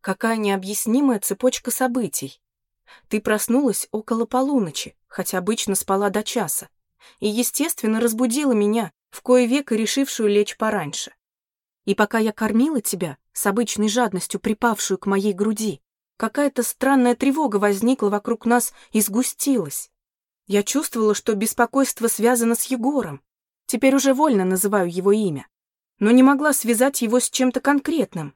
Какая необъяснимая цепочка событий. Ты проснулась около полуночи, хотя обычно спала до часа, и, естественно, разбудила меня, в кое веко решившую лечь пораньше. И пока я кормила тебя, с обычной жадностью припавшую к моей груди, какая-то странная тревога возникла вокруг нас и сгустилась. Я чувствовала, что беспокойство связано с Егором. Теперь уже вольно называю его имя. Но не могла связать его с чем-то конкретным.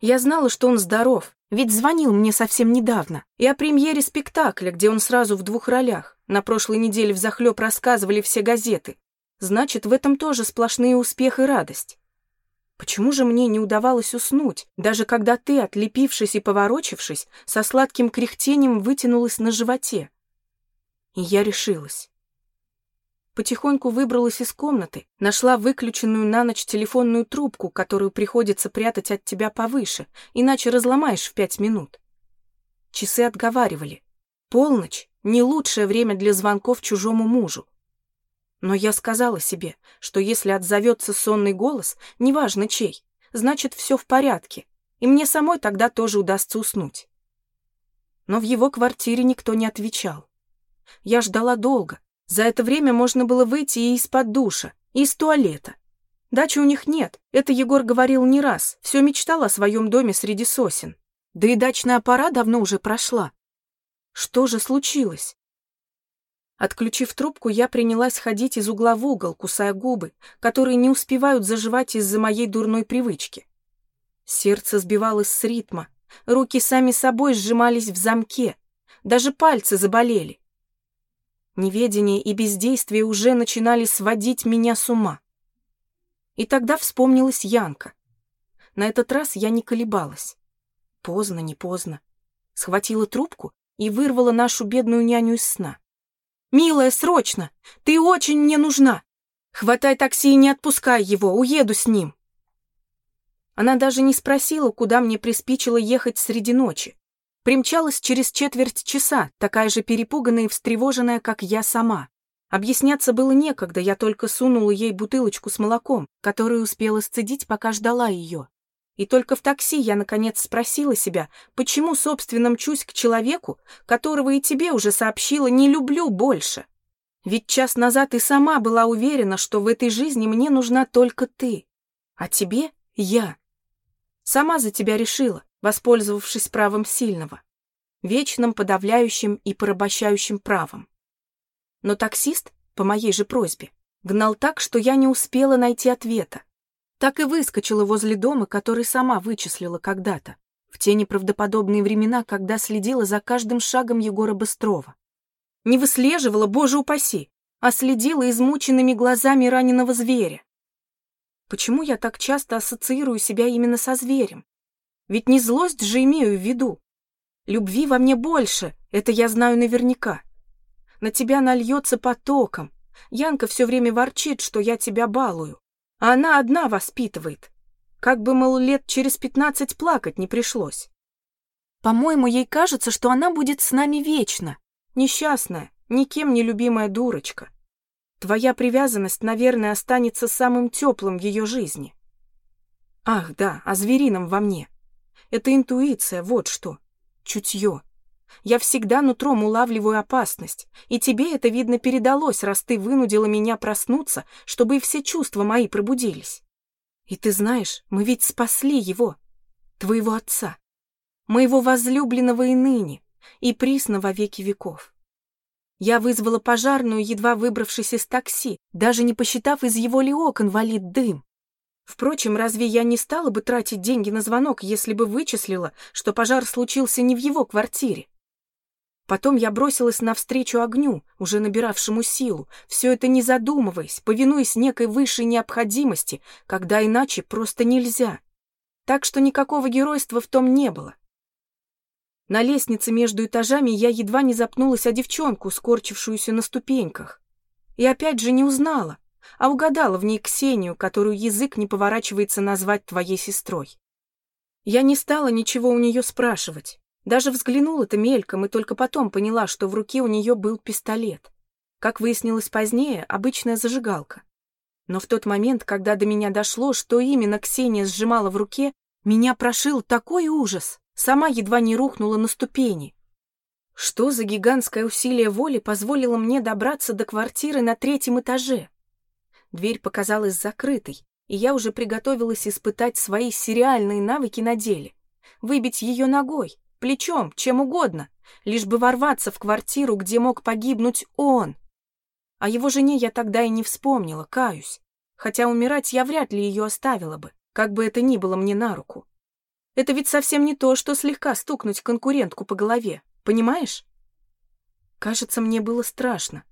Я знала, что он здоров, ведь звонил мне совсем недавно. И о премьере спектакля, где он сразу в двух ролях. На прошлой неделе взахлеб рассказывали все газеты. Значит, в этом тоже сплошные успех и радость. Почему же мне не удавалось уснуть, даже когда ты, отлепившись и поворочившись, со сладким кряхтением вытянулась на животе? И я решилась. Потихоньку выбралась из комнаты, нашла выключенную на ночь телефонную трубку, которую приходится прятать от тебя повыше, иначе разломаешь в пять минут. Часы отговаривали. Полночь — не лучшее время для звонков чужому мужу. Но я сказала себе, что если отзовется сонный голос, неважно чей, значит, все в порядке, и мне самой тогда тоже удастся уснуть. Но в его квартире никто не отвечал. Я ждала долго. За это время можно было выйти и из-под душа, и из туалета. Дачи у них нет, это Егор говорил не раз, все мечтал о своем доме среди сосен. Да и дачная пора давно уже прошла. Что же случилось? Отключив трубку, я принялась ходить из угла в угол, кусая губы, которые не успевают заживать из-за моей дурной привычки. Сердце сбивалось с ритма, руки сами собой сжимались в замке, даже пальцы заболели. Неведение и бездействие уже начинали сводить меня с ума. И тогда вспомнилась Янка. На этот раз я не колебалась. Поздно, не поздно. Схватила трубку и вырвала нашу бедную няню из сна. «Милая, срочно! Ты очень мне нужна! Хватай такси и не отпускай его, уеду с ним!» Она даже не спросила, куда мне приспичило ехать среди ночи. Примчалась через четверть часа, такая же перепуганная и встревоженная, как я сама. Объясняться было некогда, я только сунула ей бутылочку с молоком, которую успела сцедить, пока ждала ее. И только в такси я, наконец, спросила себя, почему, собственно, мчусь к человеку, которого и тебе уже сообщила не люблю больше. Ведь час назад и сама была уверена, что в этой жизни мне нужна только ты, а тебе — я. Сама за тебя решила, воспользовавшись правом сильного, вечным подавляющим и порабощающим правом. Но таксист, по моей же просьбе, гнал так, что я не успела найти ответа так и выскочила возле дома, который сама вычислила когда-то, в те неправдоподобные времена, когда следила за каждым шагом Егора Быстрова. Не выслеживала, боже упаси, а следила измученными глазами раненого зверя. Почему я так часто ассоциирую себя именно со зверем? Ведь не злость же имею в виду. Любви во мне больше, это я знаю наверняка. На тебя нальется потоком. Янка все время ворчит, что я тебя балую а она одна воспитывает. Как бы, мол, лет через пятнадцать плакать не пришлось. По-моему, ей кажется, что она будет с нами вечно. Несчастная, никем не любимая дурочка. Твоя привязанность, наверное, останется самым теплым в ее жизни. Ах, да, о зверином во мне. Это интуиция, вот что. Чутье. Я всегда нутром улавливаю опасность, и тебе это, видно, передалось, раз ты вынудила меня проснуться, чтобы и все чувства мои пробудились. И ты знаешь, мы ведь спасли его, твоего отца, моего возлюбленного и ныне, и присно во веки веков. Я вызвала пожарную, едва выбравшись из такси, даже не посчитав, из его ли окон валит дым. Впрочем, разве я не стала бы тратить деньги на звонок, если бы вычислила, что пожар случился не в его квартире? Потом я бросилась навстречу огню, уже набиравшему силу, все это не задумываясь, повинуясь некой высшей необходимости, когда иначе просто нельзя. Так что никакого геройства в том не было. На лестнице между этажами я едва не запнулась о девчонку, скорчившуюся на ступеньках. И опять же не узнала, а угадала в ней Ксению, которую язык не поворачивается назвать твоей сестрой. Я не стала ничего у нее спрашивать. Даже взглянула-то мельком и только потом поняла, что в руке у нее был пистолет. Как выяснилось позднее, обычная зажигалка. Но в тот момент, когда до меня дошло, что именно Ксения сжимала в руке, Меня прошил такой ужас. Сама едва не рухнула на ступени. Что за гигантское усилие воли позволило мне добраться до квартиры на третьем этаже? Дверь показалась закрытой, и я уже приготовилась испытать свои сериальные навыки на деле. Выбить ее ногой, плечом, чем угодно, лишь бы ворваться в квартиру, где мог погибнуть он. О его жене я тогда и не вспомнила, каюсь. Хотя умирать я вряд ли ее оставила бы, как бы это ни было мне на руку. Это ведь совсем не то, что слегка стукнуть конкурентку по голове, понимаешь? Кажется, мне было страшно.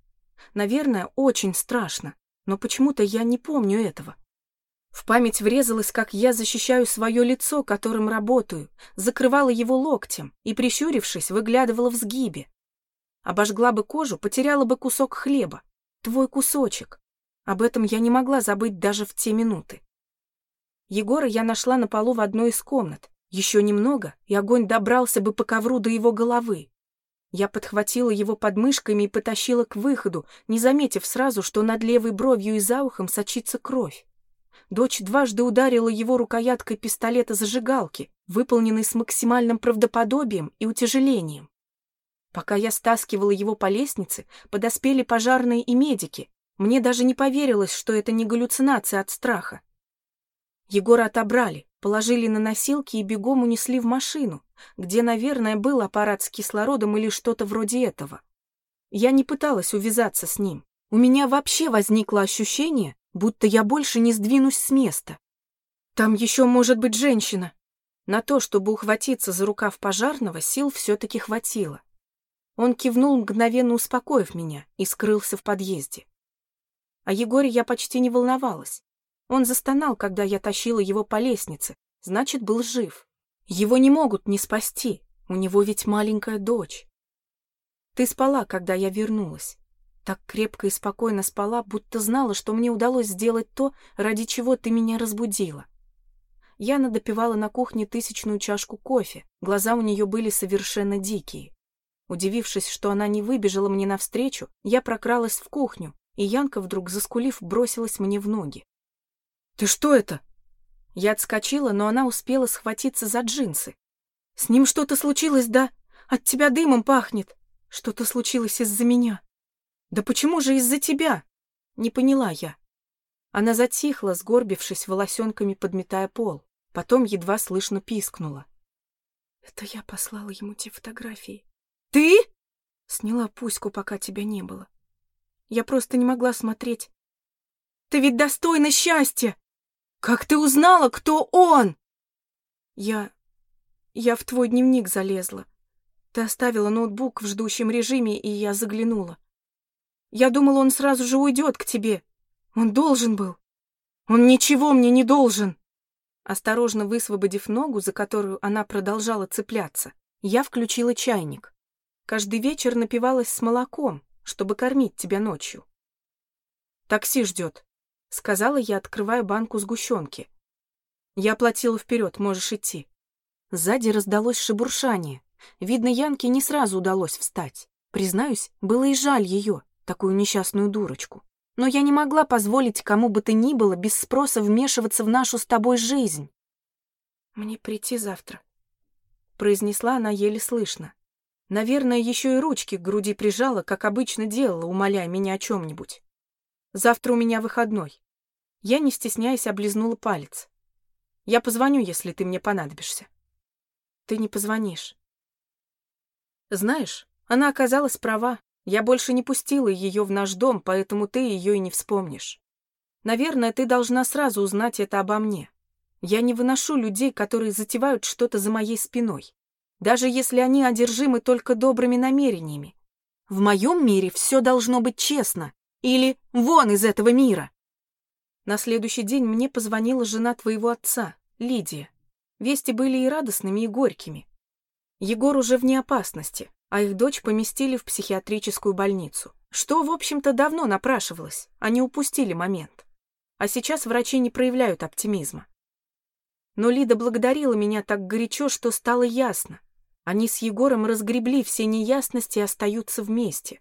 Наверное, очень страшно, но почему-то я не помню этого. В память врезалось, как я защищаю свое лицо, которым работаю, закрывала его локтем и, прищурившись, выглядывала в сгибе. Обожгла бы кожу, потеряла бы кусок хлеба. Твой кусочек. Об этом я не могла забыть даже в те минуты. Егора я нашла на полу в одной из комнат. Еще немного, и огонь добрался бы по ковру до его головы. Я подхватила его подмышками и потащила к выходу, не заметив сразу, что над левой бровью и за ухом сочится кровь. Дочь дважды ударила его рукояткой пистолета-зажигалки, выполненной с максимальным правдоподобием и утяжелением. Пока я стаскивала его по лестнице, подоспели пожарные и медики. Мне даже не поверилось, что это не галлюцинация от страха. Егора отобрали, положили на носилки и бегом унесли в машину, где, наверное, был аппарат с кислородом или что-то вроде этого. Я не пыталась увязаться с ним. У меня вообще возникло ощущение, будто я больше не сдвинусь с места. Там еще может быть женщина. На то, чтобы ухватиться за рукав пожарного, сил все-таки хватило. Он кивнул, мгновенно успокоив меня, и скрылся в подъезде. О Егоре я почти не волновалась. Он застонал, когда я тащила его по лестнице, значит, был жив. Его не могут не спасти, у него ведь маленькая дочь. Ты спала, когда я вернулась. Так крепко и спокойно спала, будто знала, что мне удалось сделать то, ради чего ты меня разбудила. Яна допивала на кухне тысячную чашку кофе, глаза у нее были совершенно дикие. Удивившись, что она не выбежала мне навстречу, я прокралась в кухню, и Янка, вдруг заскулив, бросилась мне в ноги. «Ты что это?» Я отскочила, но она успела схватиться за джинсы. «С ним что-то случилось, да? От тебя дымом пахнет. Что-то случилось из-за меня». «Да почему же из-за тебя?» Не поняла я. Она затихла, сгорбившись волосенками, подметая пол. Потом едва слышно пискнула. «Это я послала ему те фотографии». «Ты?» Сняла пуську, пока тебя не было. Я просто не могла смотреть. «Ты ведь достойна счастья! Как ты узнала, кто он?» «Я... я в твой дневник залезла. Ты оставила ноутбук в ждущем режиме, и я заглянула. Я думала, он сразу же уйдет к тебе. Он должен был. Он ничего мне не должен!» Осторожно высвободив ногу, за которую она продолжала цепляться, я включила чайник. Каждый вечер напивалась с молоком, чтобы кормить тебя ночью. «Такси ждет», — сказала я, открывая банку сгущенки. «Я оплатила вперед, можешь идти». Сзади раздалось шебуршание. Видно, Янке не сразу удалось встать. Признаюсь, было и жаль ее, такую несчастную дурочку. Но я не могла позволить кому бы то ни было без спроса вмешиваться в нашу с тобой жизнь. «Мне прийти завтра», — произнесла она еле слышно. Наверное, еще и ручки к груди прижала, как обычно делала, умоляя меня о чем-нибудь. Завтра у меня выходной. Я, не стесняясь, облизнула палец. Я позвоню, если ты мне понадобишься. Ты не позвонишь. Знаешь, она оказалась права. Я больше не пустила ее в наш дом, поэтому ты ее и не вспомнишь. Наверное, ты должна сразу узнать это обо мне. Я не выношу людей, которые затевают что-то за моей спиной даже если они одержимы только добрыми намерениями. В моем мире все должно быть честно. Или вон из этого мира. На следующий день мне позвонила жена твоего отца, Лидия. Вести были и радостными, и горькими. Егор уже вне опасности, а их дочь поместили в психиатрическую больницу. Что, в общем-то, давно напрашивалось, они упустили момент. А сейчас врачи не проявляют оптимизма. Но Лида благодарила меня так горячо, что стало ясно. Они с Егором разгребли все неясности и остаются вместе,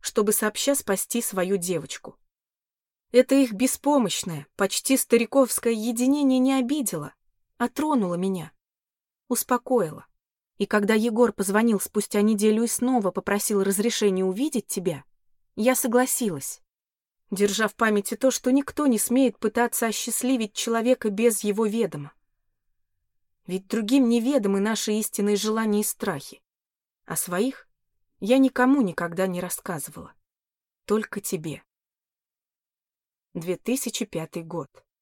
чтобы сообща спасти свою девочку. Это их беспомощное, почти стариковское единение не обидело, а тронула меня. Успокоила. И когда Егор позвонил спустя неделю и снова попросил разрешения увидеть тебя, я согласилась, держа в памяти то, что никто не смеет пытаться осчастливить человека без его ведома. Ведь другим неведомы наши истинные желания и страхи. А своих я никому никогда не рассказывала. Только тебе. 2005 год.